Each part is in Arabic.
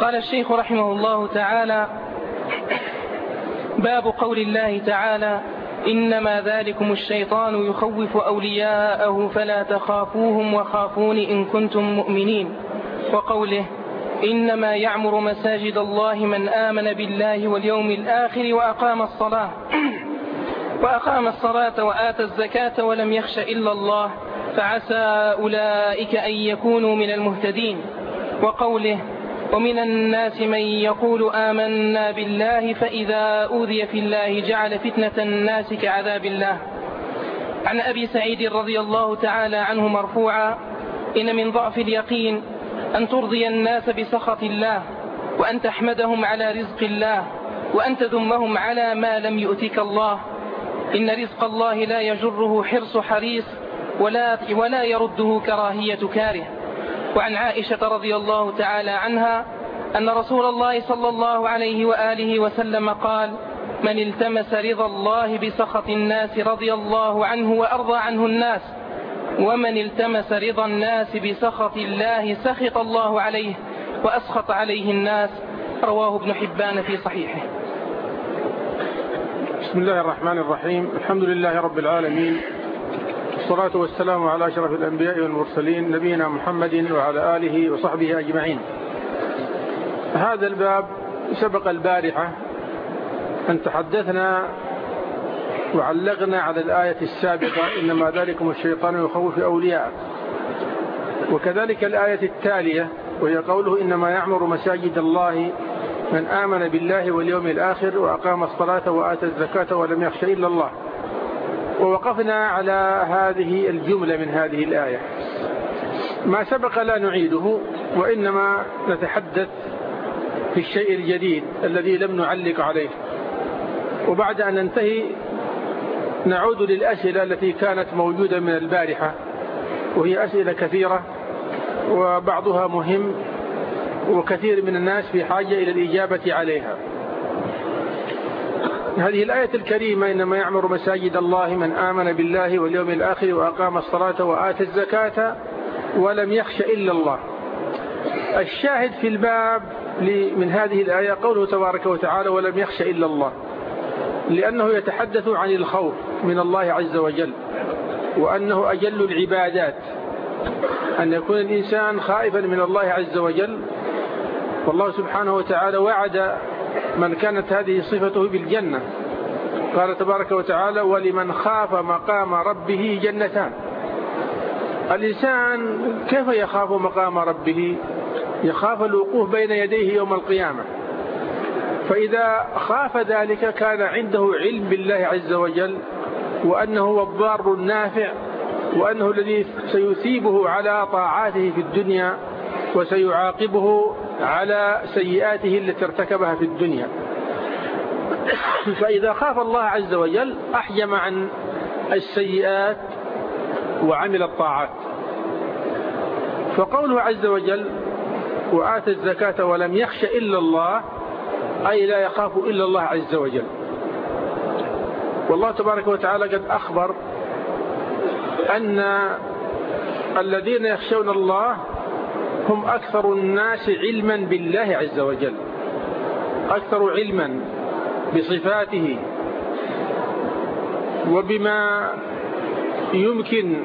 قال الشيخ رحمه الله تعالى باب قول الله تعالى إنما ذلكم الشيطان يخوف أولياءه فلا تخافوهم وخافون إن كنتم مؤمنين. وقوله إنما يعمر مساجد الله من آمن بالله واليوم الآخر وأقام الصلاة. وأقام الصلاة وآتى الزكاة ولم يخش إلا الله فعسى أولئك أن يكونوا من المهتدين. وقوله ومن الناس من يقول آمنا بالله فإذا أوذي في الله جعل فتنة الناس كعذاب الله. عن أبي سعيد رضي الله تعالى عنه مرفوعا إن من ضعف اليقين أن ترضي الناس بسخط الله وأن تحمدهم على رزق الله وأن تذمهم على ما لم يؤتك الله. إن رزق الله لا يجره حرص حريص ولا, ولا يرده كراهية كاره. وعن عائشة رضي الله تعالى عنها أن رسول الله صلى الله عليه وآله وسلم قال من التمس رضا الله بسخط الناس رضي الله عنه وأرضى عنه الناس ومن التمس رضا الناس بسخط الله سخط الله عليه وأسخط عليه الناس رواه ابن حبان في صحيحه. بسم الله الرحمن الرحيم. الحمد لله رب العالمين والصلاة والسلام على أشرف الأنبياء والمرسلين نبينا محمد وعلى آله وصحبه أجمعين. هذا الباب سبق البارحة أن تحدثنا وعلقنا على الآية السابقة إنما ذلكم الشيطان يخوف أولياء وكذلك الآية التالية وهي قوله إنما يعمر مساجد الله من آمن بالله واليوم الآخر وأقام الصلاة وآتى الزكاة ولم يخش إلا الله. ووقفنا على هذه الجملة من هذه الآية. ما سبق لا نعيده وإنما نتحدث في الشيء الجديد الذي لم نعلق عليه. وبعد أن ننتهي نعود للأسئلة التي كانت موجودة من البارحة وهي أسئلة كثيرة وبعضها مهم وكثير من الناس في حاجة إلى الإجابة عليها. هذه الآية الكريمة إنما يعمر مساجد الله من آمن بالله واليوم الآخر وأقام الصلاة وآتى الزكاة ولم يخش إلا الله. الشاهد في الباب من هذه الآية قوله تبارك وتعالى ولم يخش إلا الله لأنه يتحدث عن الخوف من الله عز وجل وأنه أجل العبادات أن يكون الإنسان خائفا من الله عز وجل. والله سبحانه وتعالى وعد من كانت هذه صفته بالجنة. قال تبارك وتعالى ولمن خاف مقام ربه جنتان. الإنسان كيف يخاف مقام ربه؟ يخاف الوقوف بين يديه يوم القيامة. فإذا خاف ذلك كان عنده علم بالله عز وجل وأنه هو الضار النافع وأنه الذي سيثيبه على طاعاته في الدنيا. وسيعاقبه على سيئاته التي ارتكبها في الدنيا. فإذا خاف الله عز وجل أحجم عن السيئات وعمل الطاعات. فقوله عز وجل وآتى الزكاة ولم يخش إلا الله أي لا يخاف إلا الله عز وجل. والله تبارك وتعالى قد أخبر أن الذين يخشون الله هم أكثر الناس علما بالله عز وجل. أكثر علما بصفاته وبما يمكن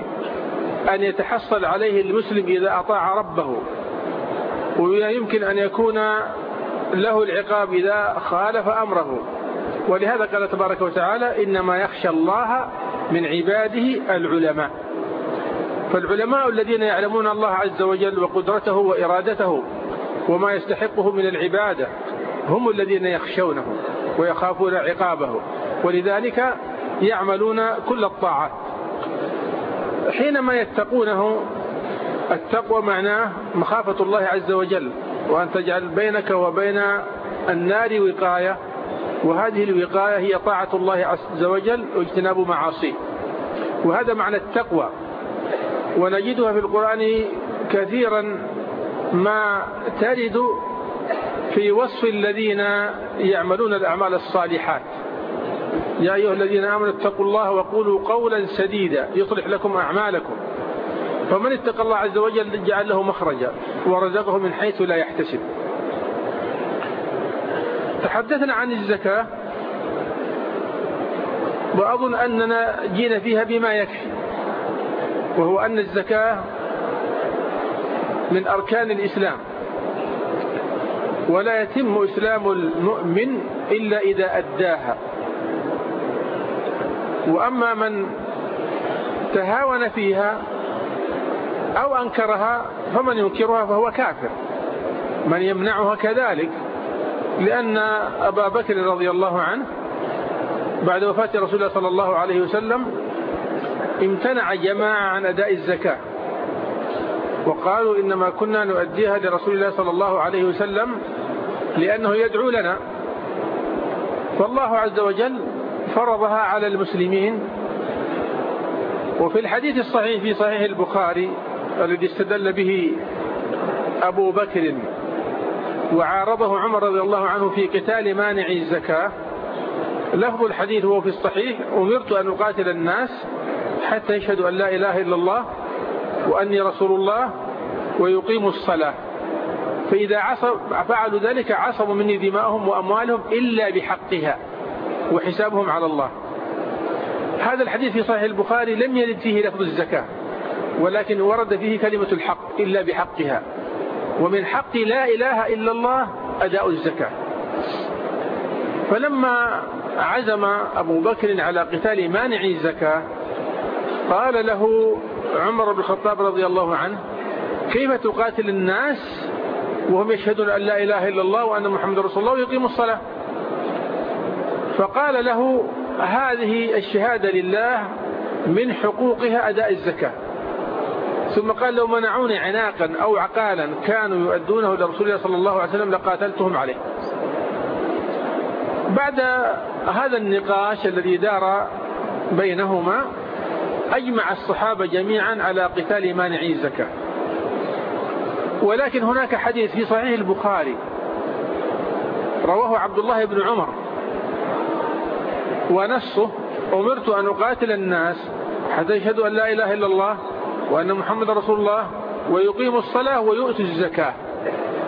أن يتحصل عليه المسلم إذا أطاع ربه وبما يمكن أن يكون له العقاب إذا خالف أمره. ولهذا قال تبارك وتعالى إنما يخشى الله من عباده العلماء. فالعلماء الذين يعلمون الله عز وجل وقدرته وإرادته وما يستحقه من العبادة هم الذين يخشونه ويخافون عقابه. ولذلك يعملون كل الطاعات. حينما يتقونه التقوى معناه مخافة الله عز وجل وأن تجعل بينك وبين النار وقاية وهذه الوقاية هي طاعة الله عز وجل واجتناب معاصيه. وهذا معنى التقوى. ونجدها في القرآن كثيرا ما ترد في وصف الذين يعملون الأعمال الصالحات. يا أيها الذين آمنوا اتقوا الله وقولوا قولا سديدا يصلح لكم أعمالكم. فمن اتقى الله عز وجل جعل له مخرجا ورزقه من حيث لا يحتسب. تحدثنا عن الزكاة. وأظن أننا جينا فيها بما يكفي. وهو أن الزكاة من أركان الإسلام. ولا يتم إسلام المؤمن إلا إذا أداها. وأما من تهاون فيها أو أنكرها فمن ينكرها فهو كافر. من يمنعها كذلك لأن أبا بكر رضي الله عنه بعد وفاة رسول الله صلى الله عليه وسلم امتنع جماعة عن أداء الزكاة. وقالوا إنما كنا نؤديها لرسول الله صلى الله عليه وسلم لأنه يدعو لنا. فالله عز وجل فرضها على المسلمين. وفي الحديث الصحيح في صحيح البخاري الذي استدل به أبو بكر وعارضه عمر رضي الله عنه في قتال مانع الزكاة. لفظ الحديث هو في الصحيح. أمرت أن أقاتل الناس حتى يشهدوا أن لا إله إلا الله وأني رسول الله ويقيموا الصلاة. فإذا عصب فعلوا ذلك عصبوا مني دماءهم وأموالهم إلا بحقها وحسابهم على الله. هذا الحديث في صحيح البخاري لم يرد فيه لفظ الزكاة ولكن ورد فيه كلمة الحق إلا بحقها. ومن حق لا إله إلا الله أداء الزكاة. فلما عزم أبو بكر على قتال مانع الزكاة قال له عمر بن الخطاب رضي الله عنه كيف تقاتل الناس وهم يشهدون أن لا إله إلا الله وأن محمد رسول الله ويقيموا الصلاة؟ فقال له هذه الشهادة لله من حقوقها أداء الزكاة. ثم قال لو منعوني عناقا أو عقالا كانوا يؤدونه لرسول الله صلى الله عليه وسلم لقاتلتهم عليه. بعد هذا النقاش الذي دار بينهما أجمع الصحابة جميعا على قتال مانعي الزكاة ولكن هناك حديث في صحيح البخاري رواه عبد الله بن عمر. ونصه أمرت أن أقاتل الناس حتى يشهدوا أن لا إله إلا الله وأن محمد رسول الله ويقيموا الصلاة ويؤتوا الزكاة.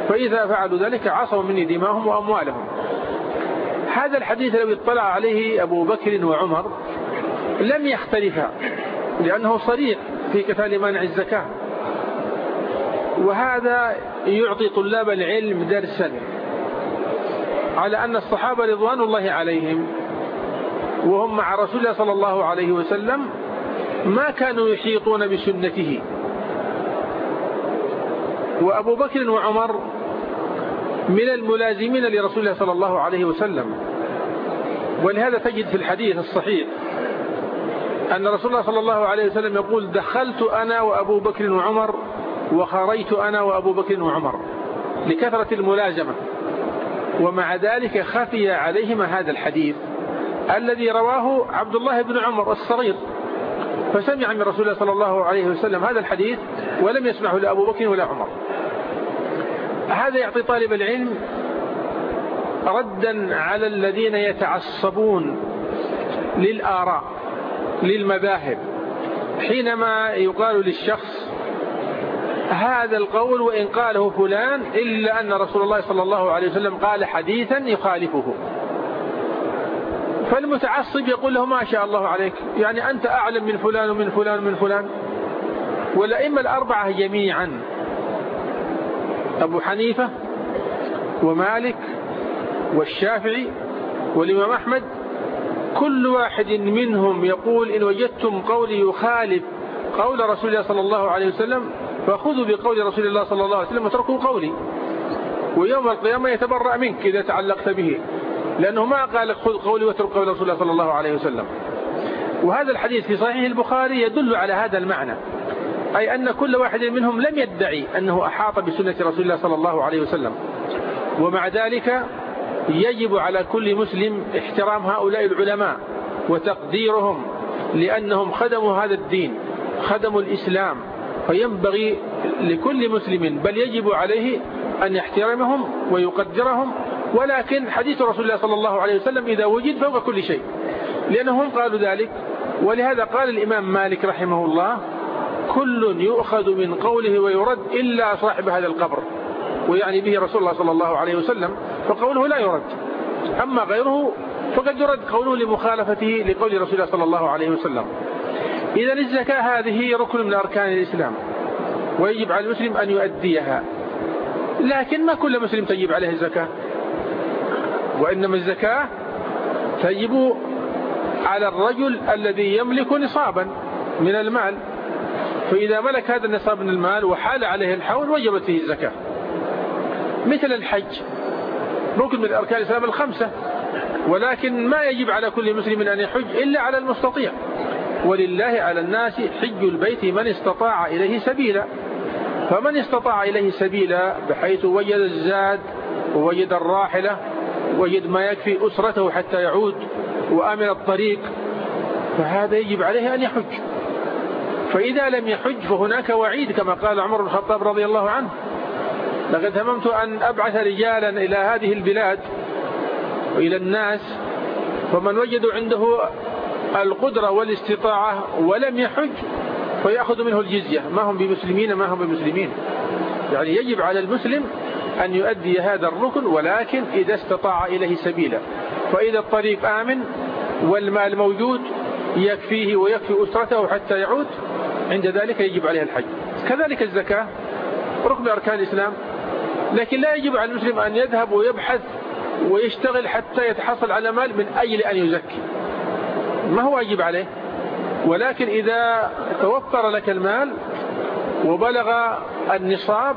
فإذا فعلوا ذلك عصوا مني دماهم وأموالهم. هذا الحديث لو اطلع عليه أبو بكر وعمر لم يختلفا لأنه صريح في قتال منع الزكاة. وهذا يعطي طلاب العلم درسا على أن الصحابة رضوان الله عليهم وهم مع رسول الله صلى الله عليه وسلم ما كانوا يحيطون بسنته. وأبو بكر وعمر من الملازمين لرسول الله صلى الله عليه وسلم. ولهذا تجد في الحديث الصحيح أن رسول الله صلى الله عليه وسلم يقول دخلت أنا وأبو بكر وعمر وخريت أنا وأبو بكر وعمر لكثرة الملازمة. ومع ذلك خفي عليهما هذا الحديث الذي رواه عبد الله بن عمر الصغير. فسمع من رسول الله صلى الله عليه وسلم هذا الحديث ولم يسمعه لأبو بكر ولا عمر. هذا يعطي طالب العلم ردا على الذين يتعصبون للآراء. للمذاهب. حينما يقال للشخص هذا القول وإن قاله فلان إلا أن رسول الله صلى الله عليه وسلم قال حديثا يخالفه. فالمتعصب يقول له ما شاء الله عليك يعني أنت أعلم من فلان ومن فلان ومن فلان. والأئمة الأربعة جميعا أبو حنيفة ومالك والشافعي والإمام أحمد كل واحد منهم يقول إن وجدتم قولي يخالف قول رسول الله صلى الله عليه وسلم فخذوا بقول رسول الله صلى الله عليه وسلم وتركوا قولي. ويوم القيامة يتبرأ منك إذا تعلقت به لأنه ما قال خذ قولي واترك قول رسول الله صلى الله عليه وسلم. وهذا الحديث في صحيح البخاري يدل على هذا المعنى. أي أن كل واحد منهم لم يدعي أنه أحاط بسنة رسول الله صلى الله عليه وسلم. ومع ذلك يجب على كل مسلم احترام هؤلاء العلماء وتقديرهم لأنهم خدموا هذا الدين خدموا الإسلام فينبغي لكل مسلم بل يجب عليه أن يحترمهم ويقدرهم ولكن حديث رسول الله صلى الله عليه وسلم إذا وجد فوق كل شيء. لأنهم قالوا ذلك ولهذا قال الإمام مالك رحمه الله كل يؤخذ من قوله ويرد إلا صاحب هذا القبر. ويعني به رسول الله صلى الله عليه وسلم فقوله لا يرد. أما غيره فقد يرد قوله لمخالفته لقول رسول الله صلى الله عليه وسلم. إذا الزكاة هذه ركن من أركان الإسلام ويجب على المسلم أن يؤديها. لكن ما كل مسلم تجب عليه الزكاة. وإنما الزكاة تجب على الرجل الذي يملك نصابا من المال. فإذا ملك هذا النصاب من المال وحال عليه الحول وجبت فيه الزكاة. مثل الحج. ركن من أركان الإسلام الخمسة. ولكن ما يجب على كل مسلم أن يحج إلا على المستطيع. ولله على الناس حج البيت من استطاع إليه سبيلا. فمن استطاع إليه سبيلا بحيث وجد الزاد ووجد الراحلة وجد ما يكفي أسرته حتى يعود وأمن الطريق فهذا يجب عليه أن يحج. فإذا لم يحج فهناك وعيد كما قال عمر بن الخطاب رضي الله عنه. لقد هممت أن أبعث رجالا إلى هذه البلاد وإلى الناس فمن وجدوا عنده القدرة والاستطاعة ولم يحج فيأخذ منه الجزية. ما هم بمسلمين ما هم بمسلمين. يعني يجب على المسلم أن يؤدي هذا الركن ولكن إذا استطاع إليه سبيلا. فإذا الطريق آمن والمال موجود يكفيه ويكفي أسرته حتى يعود عند ذلك يجب عليه الحج. كذلك الزكاة ركن أركان الإسلام. لكن لا يجب على المسلم أن يذهب ويبحث ويشتغل حتى يتحصل على مال من أجل أن يزكي. ما هو واجب عليه؟ ولكن إذا توفر لك المال وبلغ النصاب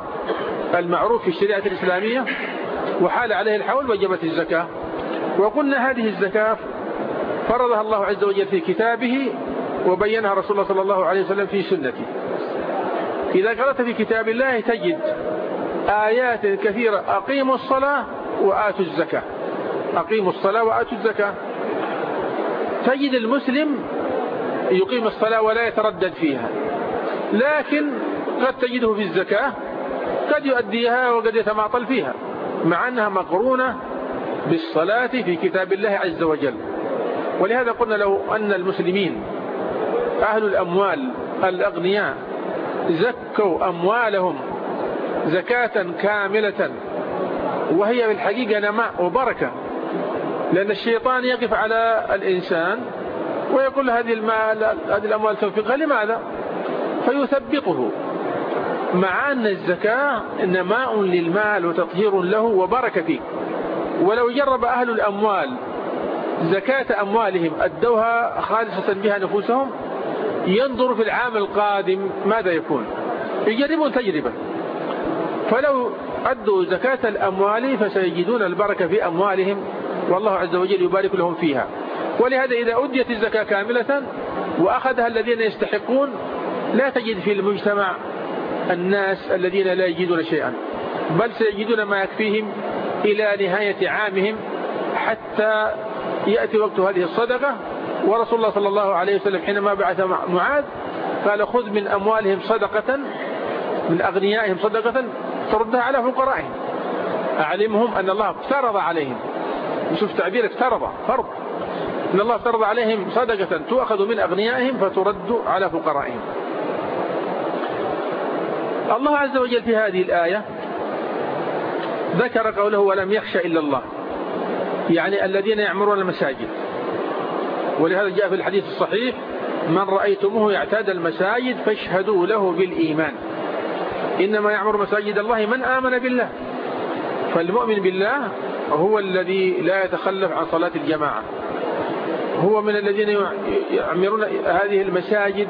المعروف في الشريعة الإسلامية وحال عليه الحول وجبت الزكاة. وقلنا هذه الزكاة فرضها الله عز وجل في كتابه وبينها رسول الله صلى الله عليه وسلم في سنته. إذا قرأت في كتاب الله تجد آيات كثيرة أقيموا الصلاة وآتوا الزكاة. أقيموا الصلاة وآتوا الزكاة. تجد المسلم يقيم الصلاة ولا يتردد فيها لكن قد تجده في الزكاة قد يؤديها وقد يتماطل فيها مع أنها مقرونة بالصلاة في كتاب الله عز وجل. ولهذا قلنا لو أن المسلمين أهل الأموال الأغنياء زكوا أموالهم زكاة كاملة. وهي بالحقيقة نماء وبركة. لأن الشيطان يقف على الإنسان ويقول هذه المال هذه الأموال تنفقها لماذا؟ فيثبطه مع أن الزكاة نماء للمال وتطهير له وبركة فيه. ولو جرب أهل الأموال زكاة أموالهم أدوها خالصة بها نفوسهم ينظر في العام القادم ماذا يكون؟ يجربون تجربة. فلو أدوا زكاة الأموال فسيجدون البركة في أموالهم والله عز وجل يبارك لهم فيها. ولهذا إذا أديت الزكاة كاملة وأخذها الذين يستحقون لا تجد في المجتمع الناس الذين لا يجدون شيئا بل سيجدون ما يكفيهم إلى نهاية عامهم حتى يأتي وقت هذه الصدقة. ورسول الله صلى الله عليه وسلم حينما بعث معاذ قال خذ من أموالهم صدقة من أغنيائهم صدقة تردها على فقرائهم. أعلمهم أن الله افترض عليهم. شوف تعبير افترض فرض. أن الله افترض عليهم صدقة تؤخذ من أغنيائهم فترد على فقرائهم. الله عز وجل في هذه الآية ذكر قوله ولم يخشى إلا الله. يعني الذين يعمرون المساجد. ولهذا جاء في الحديث الصحيح من رأيتموه يعتاد المساجد فاشهدوا له بالإيمان. إنما يعمر مساجد الله من آمن بالله. فالمؤمن بالله هو الذي لا يتخلف عن صلاة الجماعة. هو من الذين يعمرون هذه المساجد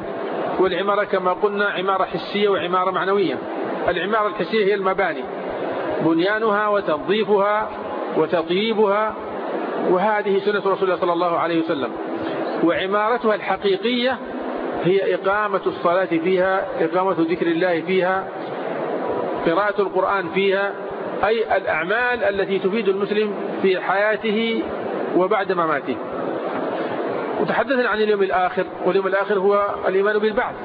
والعمارة كما قلنا عمارة حسية وعمارة معنوية. العمارة الحسية هي المباني. بنيانها وتنظيفها وتطييبها وهذه سنة رسول الله صلى الله عليه وسلم. وعمارتها الحقيقية هي إقامة الصلاة فيها إقامة ذكر الله فيها قراءة القرآن فيها أي الأعمال التي تفيد المسلم في حياته وبعد مماته. وتحدثنا عن اليوم الآخر واليوم الآخر هو الإيمان بالبعث.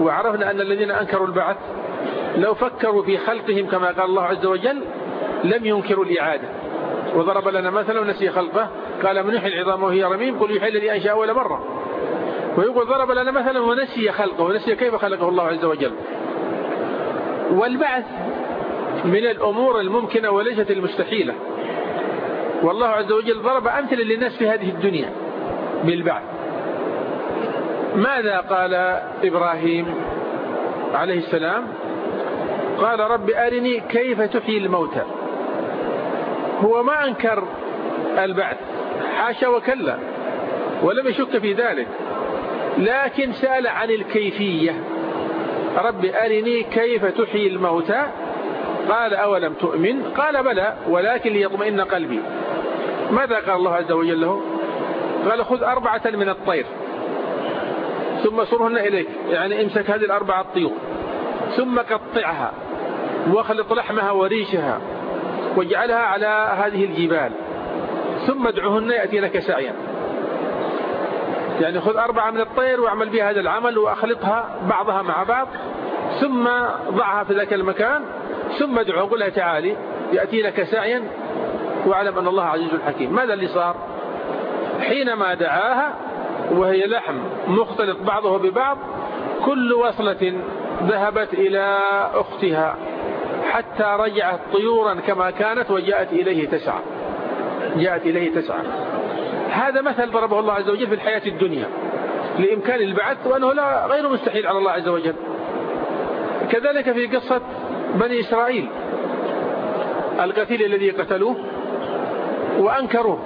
وعرفنا أن الذين أنكروا البعث لو فكروا في خلقهم كما قال الله عز وجل لم ينكروا الإعادة. وضرب لنا مثلا ونسي خلقه قال من يحيي العظام وهي رميم قل يحيي الذي أنشأ أول مرة ويقول ضرب لنا مثلا ونسي خلقه ونسي كيف خلقه الله عز وجل. والبعث من الأمور الممكنة وليست المستحيلة. والله عز وجل ضرب أمثلة للناس في هذه الدنيا بالبعث. ماذا قال إبراهيم عليه السلام؟ قال رب أرني كيف تحيي الموتى. هو ما أنكر البعث حاشا وكلا ولم يشك في ذلك لكن سأل عن الكيفية. رب أرني كيف تحيي الموتى؟ قال أولم تؤمن؟ قال بلى ولكن ليطمئن قلبي. ماذا قال الله عز وجل له؟ قال خذ أربعة من الطير ثم صرهن إليك يعني امسك هذه الأربعة الطيور ثم قطعها واخلط لحمها وريشها واجعلها على هذه الجبال ثم ادعهن يأتي لك سعيا. يعني خذ أربعة من الطير واعمل بها هذا العمل وأخلطها بعضها مع بعض ثم ضعها في ذاك المكان ثم ادعو قل لها تعالي يأتي لك سعيا واعلم أن الله عزيز حكيم. ماذا اللي صار؟ حينما دعاها وهي لحم مختلط بعضه ببعض كل وصلة ذهبت إلى أختها حتى رجعت طيورا كما كانت وجاءت إليه تسعى جاءت إليه تسعى هذا مثل ضربه الله عز وجل في الحياة الدنيا لإمكان البعث وأنه لا غير مستحيل على الله عز وجل. كذلك في قصة بني إسرائيل القتيل الذي قتلوه وأنكروه.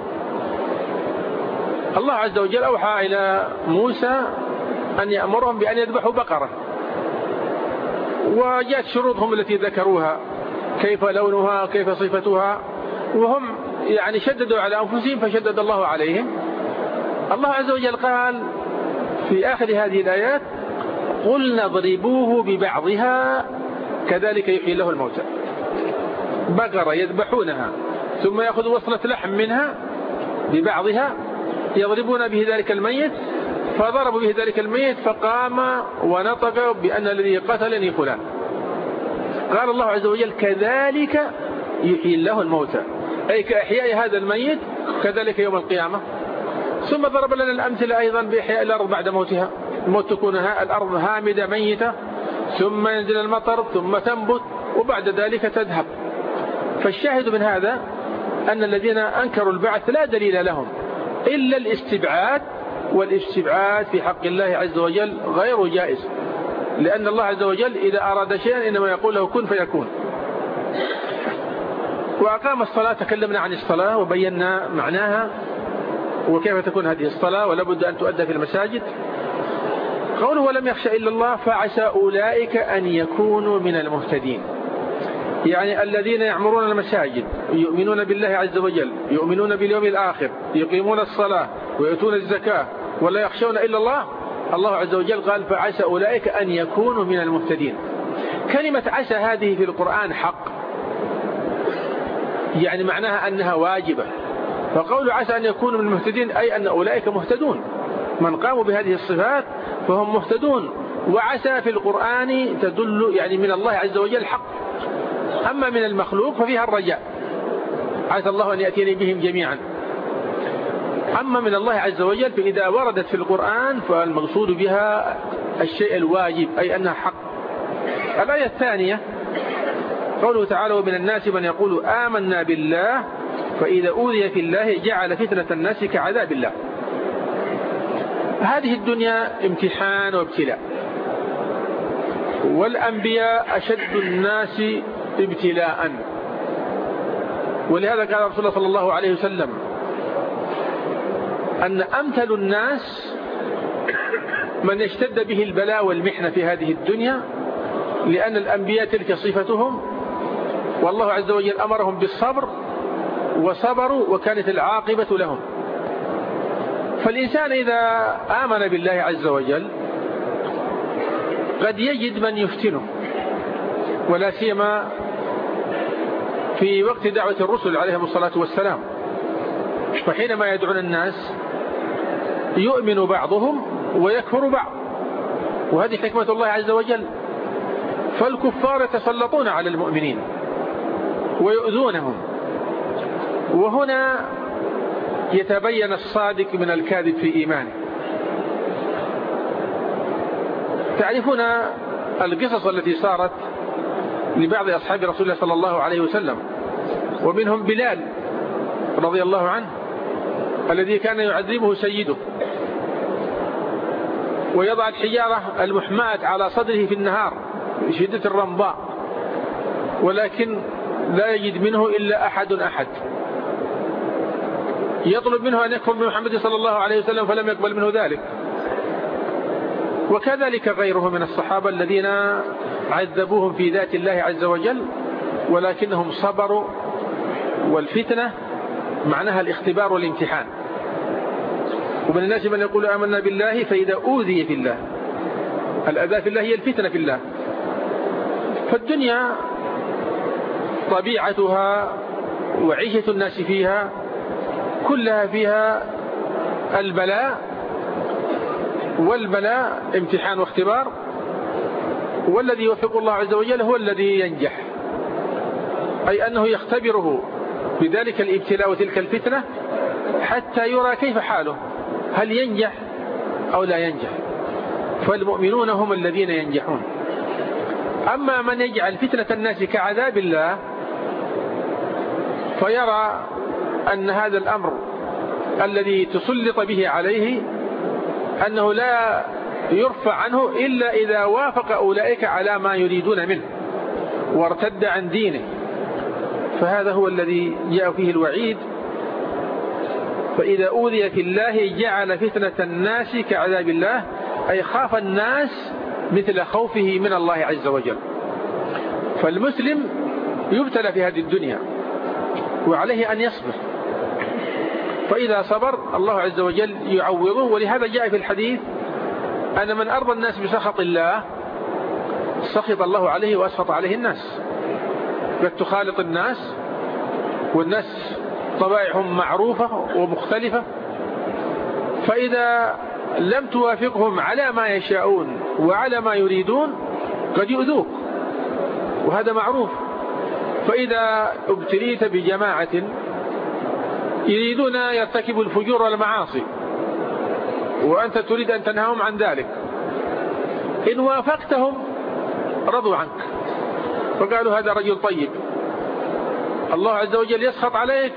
الله عز وجل أوحى إلى موسى أن يأمرهم بأن يذبحوا بقرة. وجاءت شروطهم التي ذكروها كيف لونها كيف صفتها وهم يعني شددوا على أنفسهم فشدد الله عليهم. الله عز وجل قال في آخر هذه الآيات قلنا اضربوه ببعضها كذلك يحيي له الموتى. بقرة يذبحونها ثم يأخذ وصلة لحم منها ببعضها يضربون به ذلك الميت فضربوا به ذلك الميت فقام ونطق بأن الذي قتلني فلان. قال الله عز وجل كذلك يحيي الله الموتى. أي كإحياء هذا الميت كذلك يوم القيامة. ثم ضرب لنا الأمثلة أيضا بإحياء الأرض بعد موتها. الموت تكون الأرض هامدة ميتة. ثم ينزل المطر ثم تنبت وبعد ذلك تذهب. فالشاهد من هذا أن الذين أنكروا البعث لا دليل لهم إلا الاستبعاد والاستبعاد في حق الله عز وجل غير جائز. لأن الله عز وجل إذا أراد شيئا إنما يقول له كن فيكون. وأقام الصلاة تكلمنا عن الصلاة وبينا معناها وكيف تكون هذه الصلاة ولابد أن تؤدى في المساجد. قوله ولم يخشى إلا الله فعسى أولئك أن يكونوا من المهتدين. يعني الذين يعمرون المساجد يؤمنون بالله عز وجل يؤمنون باليوم الآخر يقيمون الصلاة ويؤتون الزكاة ولا يخشون إلا الله. الله عز وجل قال فعسى أولئك أن يكونوا من المهتدين. كلمة عسى هذه في القرآن حق. يعني معناها أنها واجبة. فقول عسى أن يكونوا من المهتدين أي أن أولئك مهتدون. من قاموا بهذه الصفات فهم مهتدون. وعسى في القرآن تدل يعني من الله عز وجل حق. أما من المخلوق ففيها الرجاء. عسى الله أن يأتيني بهم جميعا. أما من الله عز وجل فإذا وردت في القرآن فالمقصود بها الشيء الواجب أي أنها حق. الآية الثانية قوله تعالى ومن الناس من يقول آمنا بالله فإذا أوذي في الله جعل فتنة الناس كعذاب الله. هذه الدنيا امتحان وابتلاء. والأنبياء أشد الناس ابتلاء. ولهذا قال رسول الله صلى الله عليه وسلم أن أمثل الناس من اشتد به البلاء والمحنة في هذه الدنيا لأن الأنبياء تلك صفتهم والله عز وجل أمرهم بالصبر وصبروا وكانت العاقبة لهم. فالإنسان إذا آمن بالله عز وجل قد يجد من يفتنه ولا سيما في وقت دعوة الرسل عليهم الصلاة والسلام. فحينما يدعون الناس يؤمن بعضهم ويكفر بعض. وهذه حكمة الله عز وجل. فالكفار يتسلطون على المؤمنين. ويؤذونهم. وهنا يتبين الصادق من الكاذب في إيمانه. تعرفون القصص التي صارت لبعض أصحاب رسول الله صلى الله عليه وسلم ومنهم بلال رضي الله عنه الذي كان يعذبه سيده ويضع الحجارة المحماة على صدره في النهار بشدة الرمضاء ولكن لا يجد منه إلا أحد أحد. يطلب منه أن يكفر بمحمد صلى الله عليه وسلم فلم يقبل منه ذلك. وكذلك غيره من الصحابة الذين عذبوهم في ذات الله عز وجل ولكنهم صبروا والفتنة معناها الاختبار والامتحان. ومن الناس من يقول آمنا بالله فإذا أوذي في الله. الأذى في الله هي الفتنة في الله. فالدنيا طبيعتها وعيشة الناس فيها كلها فيها البلاء والبلاء امتحان واختبار والذي يوفق الله عز وجل هو الذي ينجح. أي أنه يختبره بذلك الابتلاء وتلك الفتنة حتى يرى كيف حاله هل ينجح أو لا ينجح. فالمؤمنون هم الذين ينجحون. أما من يجعل فتنة الناس كعذاب الله فيرى أن هذا الأمر الذي تسلط به عليه أنه لا يرفع عنه إلا إذا وافق أولئك على ما يريدون منه وارتد عن دينه. فهذا هو الذي جاء فيه الوعيد. فإذا أوذي في الله جعل فتنة الناس كعذاب الله أي خاف الناس مثل خوفه من الله عز وجل. فالمسلم يبتلى في هذه الدنيا. وعليه أن يصبر. فإذا صبر الله عز وجل يعوضه ولهذا جاء في الحديث أن من أرضى الناس بسخط الله سخط الله عليه وأسخط عليه الناس. قد تخالط الناس والناس طبائعهم معروفة ومختلفة. فإذا لم توافقهم على ما يشاءون وعلى ما يريدون قد يؤذوك. وهذا معروف. فإذا ابتليت بجماعة يريدون يرتكبوا الفجور والمعاصي وأنت تريد أن تنهاهم عن ذلك. إن وافقتهم رضوا عنك. فقالوا هذا رجل طيب. الله عز وجل يسخط عليك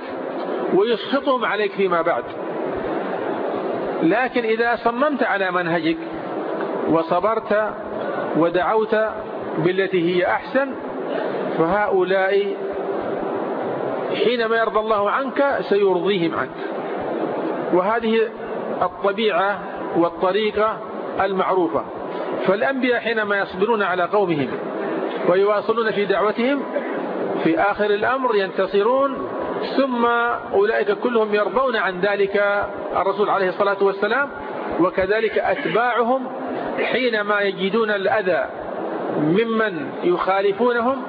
ويسخطهم عليك فيما بعد. لكن إذا صممت على منهجك وصبرت ودعوت بالتي هي أحسن فهؤلاء حينما يرضى الله عنك سيرضيهم عنك. وهذه الطبيعة والطريقة المعروفة. فالأنبياء حينما يصبرون على قومهم ويواصلون في دعوتهم في آخر الأمر ينتصرون ثم أولئك كلهم يرضون عن ذلك الرسول عليه الصلاة والسلام. وكذلك أتباعهم حينما يجدون الأذى ممن يخالفونهم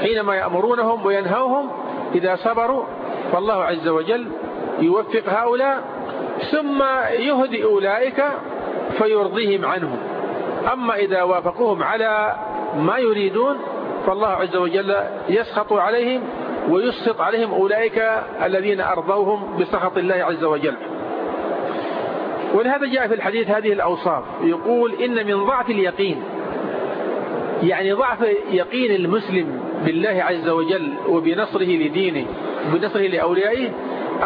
حينما يأمرونهم وينهوهم إذا صبروا فالله عز وجل يوفق هؤلاء ثم يهدي أولئك فيرضيهم عنهم. أما إذا وافقوهم على ما يريدون فالله عز وجل يسخط عليهم ويسخط عليهم أولئك الذين أرضوهم بسخط الله عز وجل. ولهذا جاء في الحديث هذه الأوصاف يقول إن من ضعف اليقين. يعني ضعف يقين المسلم بالله عز وجل وبنصره لدينه وبنصره لأوليائه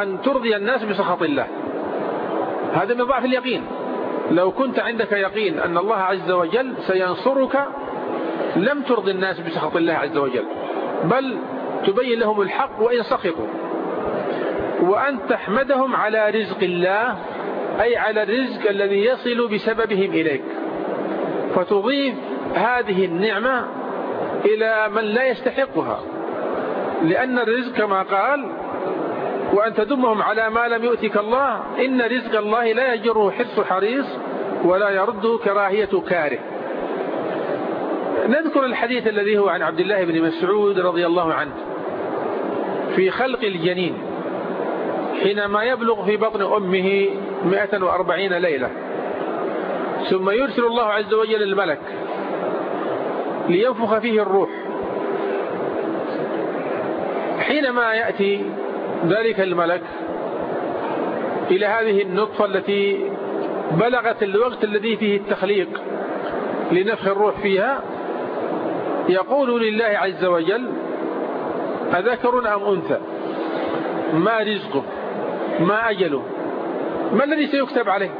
أن ترضي الناس بسخط الله. هذا من ضعف اليقين. لو كنت عندك يقين أن الله عز وجل سينصرك لم ترضي الناس بسخط الله عز وجل. بل تبين لهم الحق وإن سخطوا. وأن تحمدهم على رزق الله أي على الرزق الذي يصل بسببهم إليك. فتضيف هذه النعمة إلى من لا يستحقها. لأن الرزق كما قال وأن تدمهم على ما لم يؤتك الله إن رزق الله لا يجره حرص حريص ولا يرده كراهية كاره. نذكر الحديث الذي هو عن عبد الله بن مسعود رضي الله عنه. في خلق الجنين حينما يبلغ في بطن أمه 140 ليلة ثم يرسل الله عز وجل الملك لينفخ فيه الروح. حينما يأتي ذلك الملك إلى هذه النطفة التي بلغت الوقت الذي فيه التخليق لنفخ الروح فيها يقول لله عز وجل أذكر أم أنثى؟ ما رزقه؟ ما أجله؟ ما الذي سيكتب عليه؟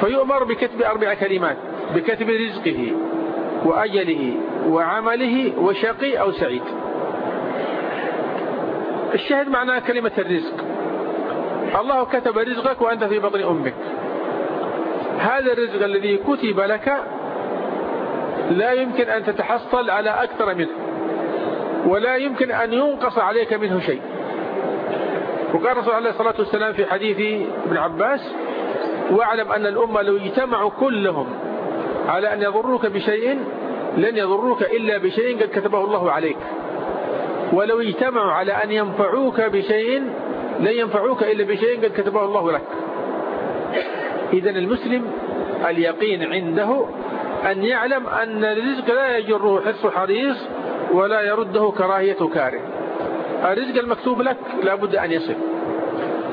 فيؤمر بكتب أربع كلمات بكتب رزقه. وأجله وعمله وشقي أو سعيد. الشاهد معناه كلمة الرزق. الله كتب رزقك وأنت في بطن أمك. هذا الرزق الذي كتب لك لا يمكن أن تتحصل على أكثر منه ولا يمكن أن ينقص عليك منه شيء. وقال الرسول عليه الصلاة والسلام في حديث ابن عباس واعلم أن الأمة لو اجتمعوا كلهم على أن يضروك بشيء لن يضروك إلا بشيء قد كتبه الله عليك. ولو اجتمعوا على أن ينفعوك بشيء لن ينفعوك إلا بشيء قد كتبه الله لك. إذا المسلم اليقين عنده أن يعلم أن الرزق لا يجره حرص حريص ولا يرده كراهية كاره. الرزق المكتوب لك لابد أن يصل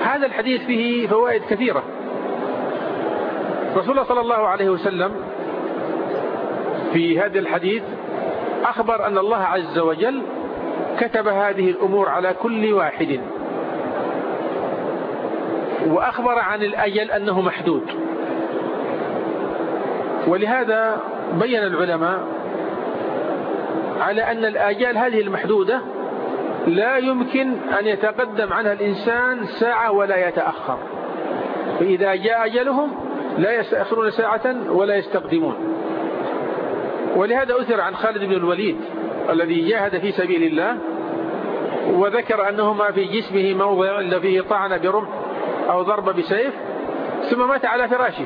هذا الحديث فيه فوائد كثيرة. رسول الله صلى الله عليه وسلم في هذا الحديث أخبر أن الله عز وجل كتب هذه الأمور على كل واحد. وأخبر عن الأجل أنه محدود. ولهذا بين العلماء على أن الآجال هذه المحدودة لا يمكن أن يتقدم عنها الإنسان ساعة ولا يتأخر. فإذا جاء أجلهم لا يستأخرون ساعة ولا يستقدمون. ولهذا أثر عن خالد بن الوليد الذي جاهد في سبيل الله وذكر أنه ما في جسمه موضع إلا فيه طعن برمح أو ضرب بسيف ثم مات على فراشه.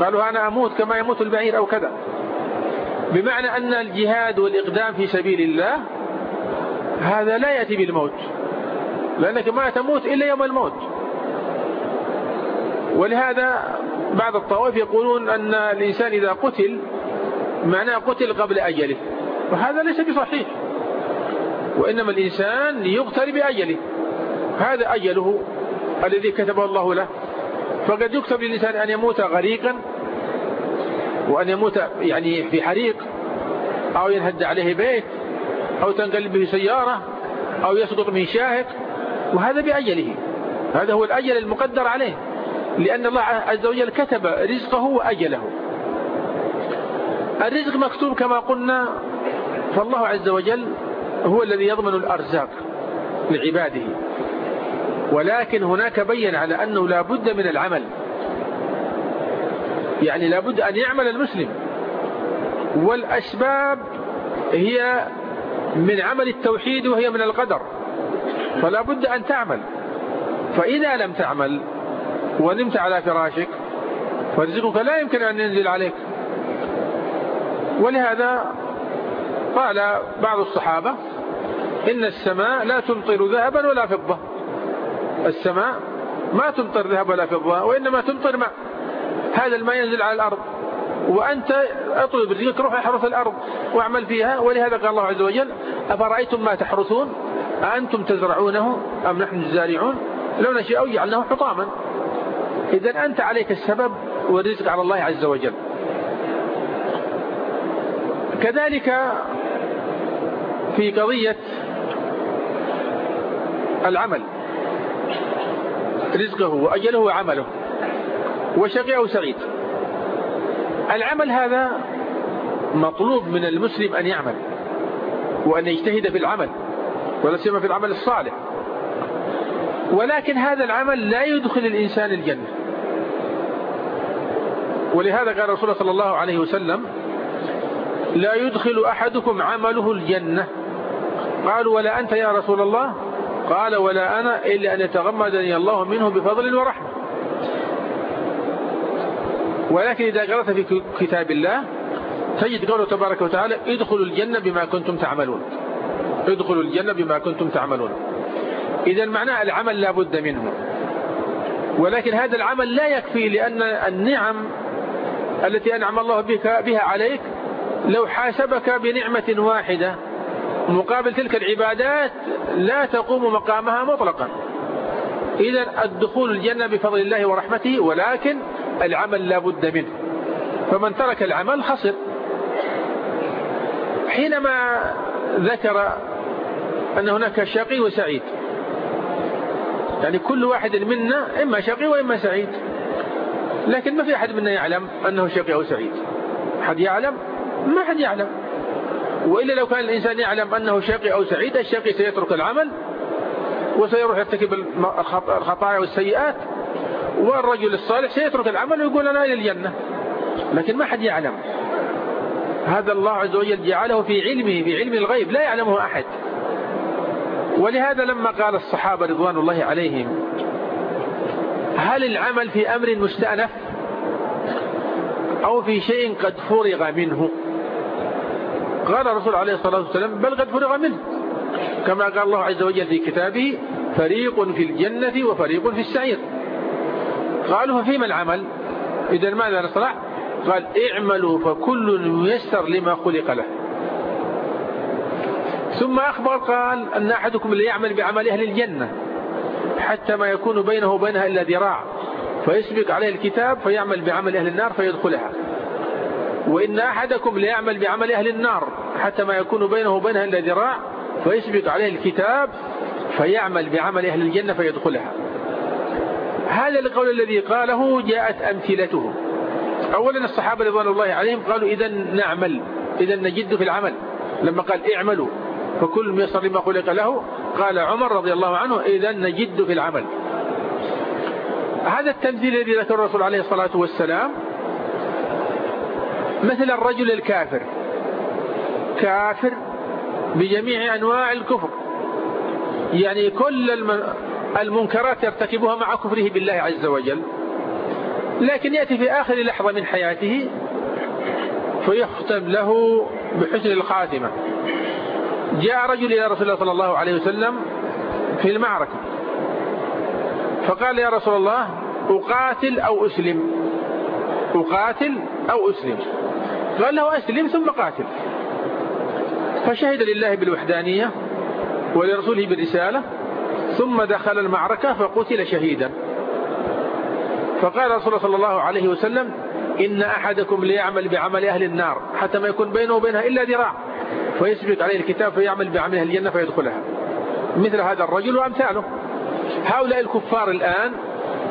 قالوا أنا أموت كما يموت البعير أو كذا. بمعنى أن الجهاد والإقدام في سبيل الله هذا لا يأتي بالموت. لأنك ما تموت إلا يوم الموت. ولهذا بعض الطوائف يقولون أن الإنسان إذا قتل معناه قتل قبل أجله. وهذا ليس بصحيح. وإنما الإنسان يقتل بأجله. هذا أجله الذي كتبه الله له. فقد يكتب للإنسان أن يموت غريقا وأن يموت يعني في حريق أو ينهد عليه بيت أو تنقلب به سيارة أو يسقط من شاهق. وهذا بأجله. هذا هو الأجل المقدر عليه. لأن الله عز وجل كتب رزقه وأجله. الرزق مكتوب كما قلنا فالله عز وجل هو الذي يضمن الأرزاق لعباده. ولكن هناك بين على أنه لا بد من العمل. يعني لا بد أن يعمل المسلم. والأسباب هي من عمل التوحيد وهي من القدر. فلا بد أن تعمل. فإذا لم تعمل ونمت على فراشك فرزقك لا يمكن أن ينزل عليك. ولهذا قال بعض الصحابة إن السماء لا تمطر ذهبا ولا فضة. السماء ما تمطر ذهب ولا فضة وإنما تمطر ماء. هذا الماء ينزل على الأرض وأنت أطلب رزقك روح احرث الأرض واعمل فيها. ولهذا قال الله عز وجل أفرأيتم ما تحرثون؟ أأنتم تزرعونه أم نحن الزارعون؟ لو نشاء جعلناه حطاما. إذا أنت عليك السبب والرزق على الله عز وجل. كذلك في قضية العمل رزقه وأجله وعمله وشقي أو سعيد. العمل هذا مطلوب من المسلم أن يعمل وأن يجتهد في العمل ولا سيما في العمل الصالح. ولكن هذا العمل لا يدخل الإنسان الجنة. ولهذا قال رسول صلى الله عليه وسلم لا يدخل أحدكم عمله الجنة. قالوا ولا أنت يا رسول الله؟ قال ولا أنا إلا أن يتغمدني الله منه بفضل ورحمة. ولكن إذا قرأت في كتاب الله تجد قوله تبارك وتعالى ادخلوا الجنة بما كنتم تعملون. ادخلوا الجنة بما كنتم تعملون. إذا معناه العمل لا بد منه. ولكن هذا العمل لا يكفي لأن النعم التي أنعم الله بها عليك لو حاسبك بنعمة واحدة مقابل تلك العبادات لا تقوم مقامها مطلقا. إذا الدخول الجنة بفضل الله ورحمته ولكن العمل لا بد منه. فمن ترك العمل خسر حينما ذكر أن هناك شقي وسعيد يعني كل واحد منا إما شقي وإما سعيد لكن ما في أحد منا يعلم أنه شقي أو سعيد. حد يعلم؟ ما حد يعلم. وإلا لو كان الإنسان يعلم أنه شقي أو سعيد الشقي سيترك العمل وسيروح يرتكب الخطايا والسيئات والرجل الصالح سيترك العمل ويقول أنا إلى الجنة. لكن ما حد يعلم. هذا الله عز وجل جعله في علمه في علم الغيب لا يعلمه أحد. ولهذا لما قال الصحابة رضوان الله عليهم هل العمل في أمر مستأنف أو في شيء قد فرغ منه؟ قال الرسول عليه الصلاة والسلام بل قد فرغ منه. كما قال الله عز وجل في كتابه فريق في الجنة وفريق في السعير. قالوا ففيما العمل؟ إذا ماذا نصنع؟ قال اعملوا فكل ميسر لما خلق له. ثم أخبر قال أن أحدكم اللي يعمل بعمل أهل الجنة حتى ما يكون بينه وبينها إلا ذراع فيسبق عليه الكتاب فيعمل بعمل أهل النار فيدخلها. وإن أحدكم ليعمل بعمل أهل النار حتى ما يكون بينه وبينها إلا ذراع فيسبق عليه الكتاب فيعمل بعمل أهل الجنة فيدخلها. هذا القول الذي قاله جاءت أمثلته. أولا الصحابة رضوان الله عليهم قالوا إذا نعمل إذا نجد في العمل. لما قال اعملوا فكل ميسر لما خلق له قال عمر رضي الله عنه إذا نجد في العمل. هذا التمثيل الذي ذكر الرسول عليه الصلاة والسلام مثل الرجل الكافر. كافر بجميع أنواع الكفر. يعني كل المنكرات يرتكبها مع كفره بالله عز وجل. لكن يأتي في آخر لحظة من حياته فيختم له بحسن الخاتمة. جاء رجل إلى رسول الله صلى الله عليه وسلم في المعركة. فقال يا رسول الله أقاتل أو أسلم؟ أقاتل أو أسلم. قال له أسلم ثم قاتل. فشهد لله بالوحدانية ولرسوله بالرسالة ثم دخل المعركة فقتل شهيدا. فقال رسول الله صلى الله عليه وسلم إن أحدكم ليعمل بعمل أهل النار حتى ما يكون بينه وبينها إلا ذراع فيسبق عليه الكتاب فيعمل بعمل أهل الجنة فيدخلها. مثل هذا الرجل وأمثاله. هؤلاء الكفار الآن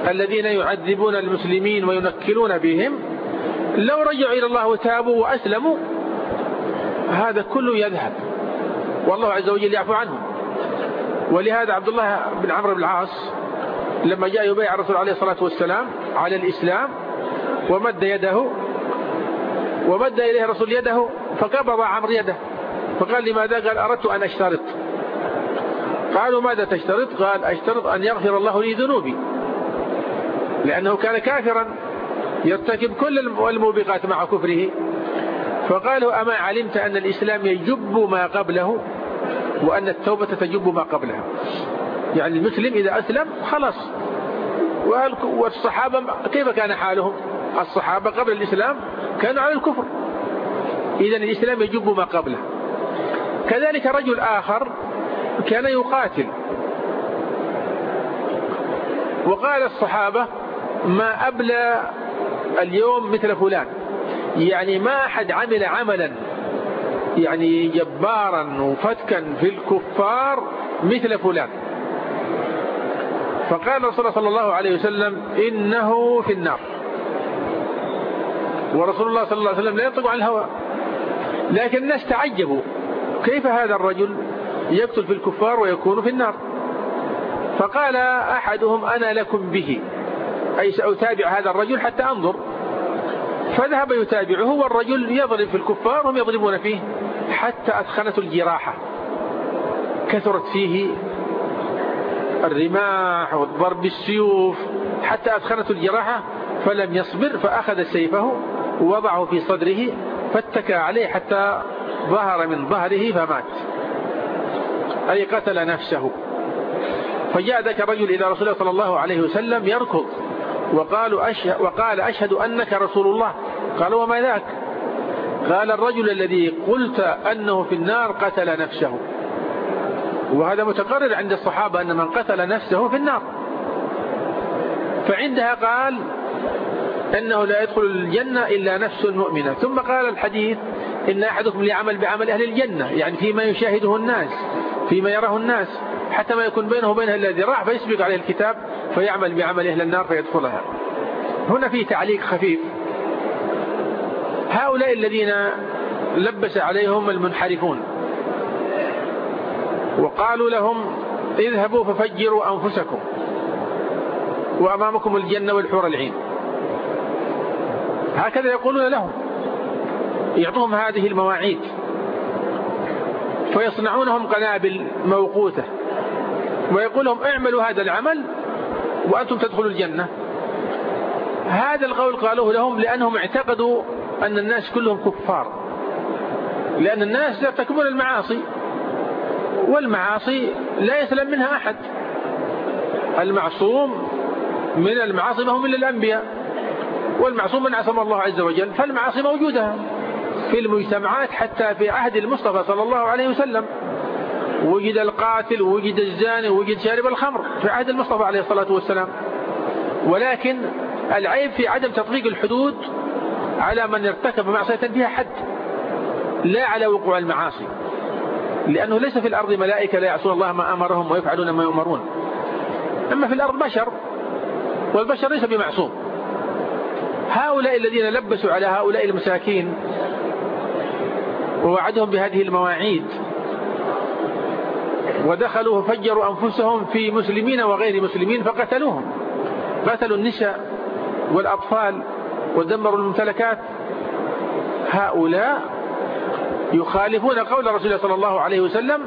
الذين يعذبون المسلمين وينكلون بهم لو رجعوا إلى الله وتابوا وأسلموا هذا كله يذهب. والله عز وجل يعفو عنهم ولهذا عبد الله بن عمرو بن العاص لما جاء يبايع الرسول عليه الصلاة والسلام على الإسلام ومد يده ومد إليه الرسول يده فقبض عمرو يده. فقال لماذا؟ قال أردت أن أشترط. قالوا ماذا تشترط؟ قال أشترط أن يغفر الله لي ذنوبي. لأنه كان كافرا. يرتكب كل الموبقات مع كفره. فقالوا أما علمت أن الإسلام يجب ما قبله وأن التوبة تجب ما قبلها؟ يعني المسلم إذا أسلم خلاص. والصحابة كيف كان حالهم؟ الصحابة قبل الإسلام كانوا على الكفر. إذا الإسلام يجب ما قبله. كذلك رجل آخر كان يقاتل. وقال الصحابة ما أبلى اليوم مثل فلان. يعني ما أحد عمل عملا يعني جبارا وفتكا في الكفار مثل فلان. فقال رسول الله صلى الله عليه وسلم إنه في النار. ورسول الله صلى الله عليه وسلم لا ينطق عن الهوى. لكن الناس تعجبوا كيف هذا الرجل يقتل في الكفار ويكون في النار. فقال أحدهم أنا لكم به. أي سأتابع هذا الرجل حتى أنظر. فذهب يتابعه والرجل يضرب في الكفار وهم يضربون فيه حتى أثخنت الجراحة. كثرت فيه الرماح والضرب بالسيوف حتى أثخنت الجراحة فلم يصبر فأخذ سيفه ووضعه في صدره فاتكى عليه حتى ظهر من ظهره فمات. أي قتل نفسه. فجاء ذاك الرجل إلى رسول الله صلى الله عليه وسلم يركض. وقالوا أشهد وقال أشهد أنك رسول الله. قال وما ذاك؟ قال الرجل الذي قلت أنه في النار قتل نفسه. وهذا متقرر عند الصحابة أن من قتل نفسه في النار. فعندها قال أنه لا يدخل الجنة إلا نفس مؤمنة. ثم قال الحديث إن أحدكم ليعمل بعمل أهل الجنة يعني فيما يشاهده الناس فيما يراه الناس. حتى ما يكون بينه وبينها إلا ذراع فيسبق عليه الكتاب فيعمل بعمل أهل النار فيدخلها. هنا في تعليق خفيف. هؤلاء الذين لبس عليهم المنحرفون وقالوا لهم اذهبوا ففجروا أنفسكم وأمامكم الجنة والحور العين. هكذا يقولون لهم. يعطوهم هذه المواعيد. فيصنعونهم قنابل موقوتة. ويقول لهم اعملوا هذا العمل وأنتم تدخلوا الجنة. هذا القول قالوه لهم لأنهم اعتقدوا أن الناس كلهم كفار. لأن الناس يرتكبون المعاصي والمعاصي لا يسلم منها أحد. المعصوم من المعاصي ما هم إلا الأنبياء والمعصوم من عصم الله عز وجل فالمعاصي موجودة في المجتمعات حتى في عهد المصطفى صلى الله عليه وسلم. وجد القاتل وجد الزاني وجد شارب الخمر في عهد المصطفى عليه الصلاة والسلام. ولكن العيب في عدم تطبيق الحدود على من ارتكب معصية فيها حد لا على وقوع المعاصي. لأنه ليس في الأرض ملائكة لا يعصون الله ما أمرهم ويفعلون ما يؤمرون. أما في الأرض بشر والبشر ليس بمعصوم. هؤلاء الذين لبسوا على هؤلاء المساكين ووعدهم بهذه المواعيد ودخلوا فجروا أنفسهم في مسلمين وغير مسلمين فقتلوهم. قتلوا النساء والأطفال ودمروا الممتلكات. هؤلاء يخالفون قول رسول الله صلى الله عليه وسلم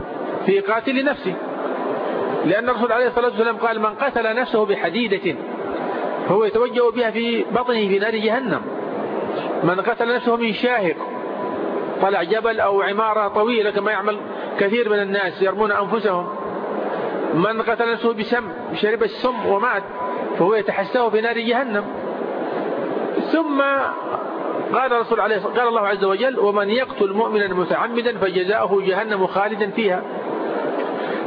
في قاتل نفسه. لأن الرسول عليه الصلاة والسلام قال من قتل نفسه بحديدة فهو يتوجه بها في بطنه في نار جهنم. من قتل نفسه من شاهق طلع جبل أو عمارة طويلة كما يعمل كثير من الناس يرمون أنفسهم. من قتل نفسه بسم شرب السم ومات فهو يتحسه في نار جهنم. ثم قال الرسول عليه قال الله عز وجل ومن يقتل مؤمنا متعمدا فجزاؤه جهنم خالدا فيها.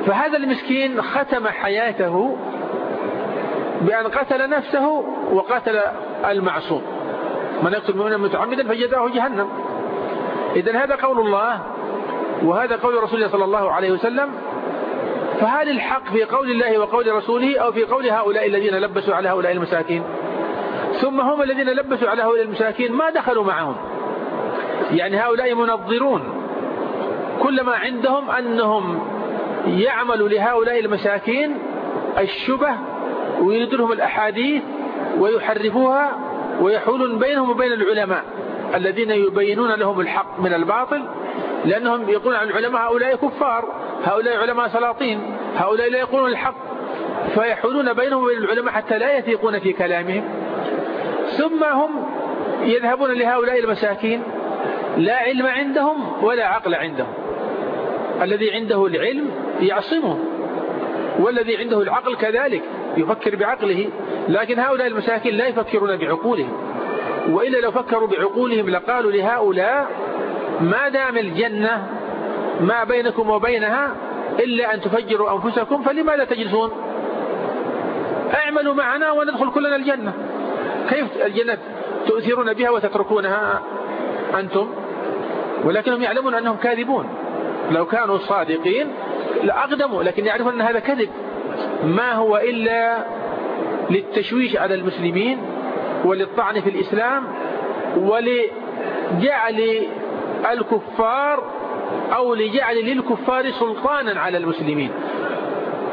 فهذا المسكين ختم حياته بأن قتل نفسه وقتل المعصوم. من يقتل مؤمنا متعمدا فجزاؤه جهنم. إذا هذا قول الله وهذا قول رسول الله صلى الله عليه وسلم فهل الحق في قول الله وقول رسوله أو في قول هؤلاء الذين لبسوا على هؤلاء المساكين؟ ثم هم الذين لبسوا على هؤلاء المساكين ما دخلوا معهم. يعني هؤلاء منظرون كل ما عندهم أنهم يعملوا لهؤلاء المساكين الشبه ويريد لهم الأحاديث ويحرفوها ويحولون بينهم وبين العلماء الذين يبينون لهم الحق من الباطل لأنهم يقولون عن العلماء هؤلاء كفار هؤلاء علماء سلاطين هؤلاء لا يقولون الحق فيحولون بينهم وبين العلماء حتى لا يثيقون في كلامهم. ثم هم يذهبون لهؤلاء المساكين لا علم عندهم ولا عقل عندهم. الذي عنده العلم يعصمه والذي عنده العقل كذلك يفكر بعقله لكن هؤلاء المساكين لا يفكرون بعقولهم. وإلا لو فكروا بعقولهم لقالوا لهؤلاء ما دام الجنة ما بينكم وبينها إلا أن تفجروا أنفسكم فلماذا تجلسون؟ اعملوا معنا وندخل كلنا الجنة. كيف الجنة تؤثرون بها وتتركونها أنتم؟ ولكنهم يعلمون أنهم كاذبون. لو كانوا صادقين لأقدموا لكن يعرفون أن هذا كذب. ما هو إلا للتشويش على المسلمين وللطعن في الإسلام ولجعل الكفار أو لجعل للكفار سلطانا على المسلمين.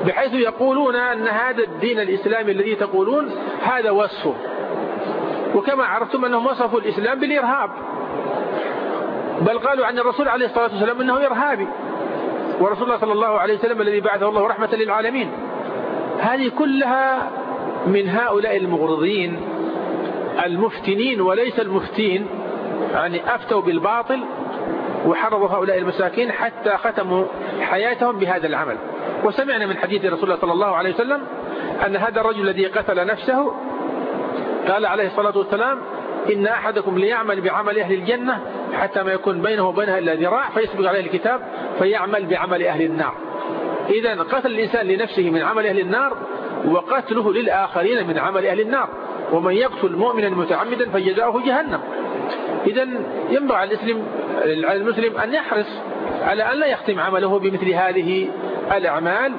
بحيث يقولون أن هذا الدين الإسلامي الذي تقولون هذا وصفه وكما عرفتم أنهم وصفوا الإسلام بالإرهاب. بل قالوا عن الرسول عليه الصلاة والسلام أنه إرهابي. ورسول الله صلى الله عليه وسلم الذي بعثه الله رحمة للعالمين. هذه كلها من هؤلاء المغرضين المفتنين وليس المفتين يعني أفتوا بالباطل وحرضوا هؤلاء المساكين حتى ختموا حياتهم بهذا العمل. وسمعنا من حديث رسول الله صلى الله عليه وسلم أن هذا الرجل الذي قتل نفسه قال عليه الصلاة والسلام إن أحدكم ليعمل بعمل أهل الجنة حتى ما يكون بينه وبينها إلا ذراع فيسبق عليه الكتاب فيعمل بعمل أهل النار. إذا قتل الإنسان لنفسه من عمل أهل النار وقتله للآخرين من عمل أهل النار. ومن يقتل مؤمنا متعمدا فجزاؤه جهنم. إذا ينبغي على المسلم, على المسلم أن يحرص على أن لا يختم عمله بمثل هذه الأعمال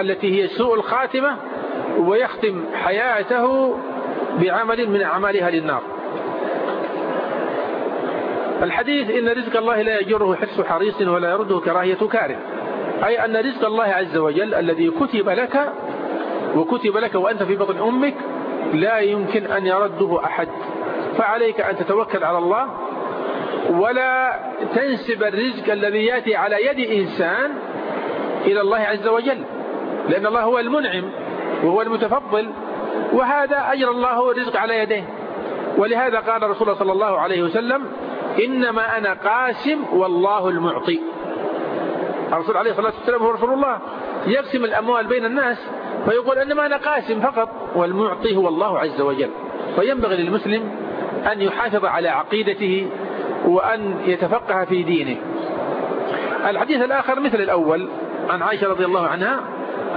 التي هي سوء الخاتمة ويختم حياته بعمل من أعمالها للنار. الحديث إن رزق الله لا يجره حرص حريص ولا يرده كراهية كاره. أي أن رزق الله عز وجل الذي كتب لك وكتب لك وأنت في بطن أمك لا يمكن أن يرده أحد. فعليك أن تتوكل على الله ولا تنسب الرزق الذي يأتي على يد إنسان إلى الله عز وجل لأن الله هو المنعم وهو المتفضل وهذا أجر الله الرزق على يديه. ولهذا قال رسول الله صلى الله عليه وسلم إنما أنا قاسم والله المعطي. الرسول عليه الصلاة والسلام هو رسول الله يقسم الأموال بين الناس فيقول إنما أنا قاسم فقط والمعطي هو الله عز وجل. فينبغي للمسلم أن يحافظ على عقيدته وأن يتفقه في دينه. الحديث الآخر مثل الأول عن عائشة رضي الله عنها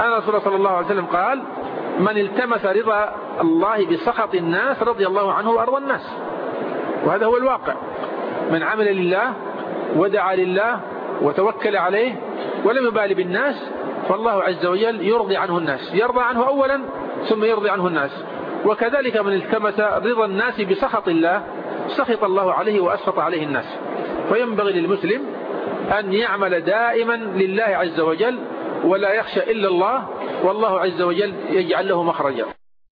أن رسول الله صلى الله عليه وسلم قال من التمس رضا الله بسخط الناس رضي الله عنه وأرضى الناس. وهذا هو الواقع. من عمل لله ودعا لله وتوكل عليه ولم يبالي بالناس فالله عز وجل يرضي عنه الناس يرضى عنه أولا ثم يرضي عنه الناس. وكذلك من التمس رضا الناس بسخط الله سخط الله عليه وأسخط عليه الناس. فينبغي للمسلم أن يعمل دائما لله عز وجل ولا يخشى إلا الله والله عز وجل يجعل له مخرجا.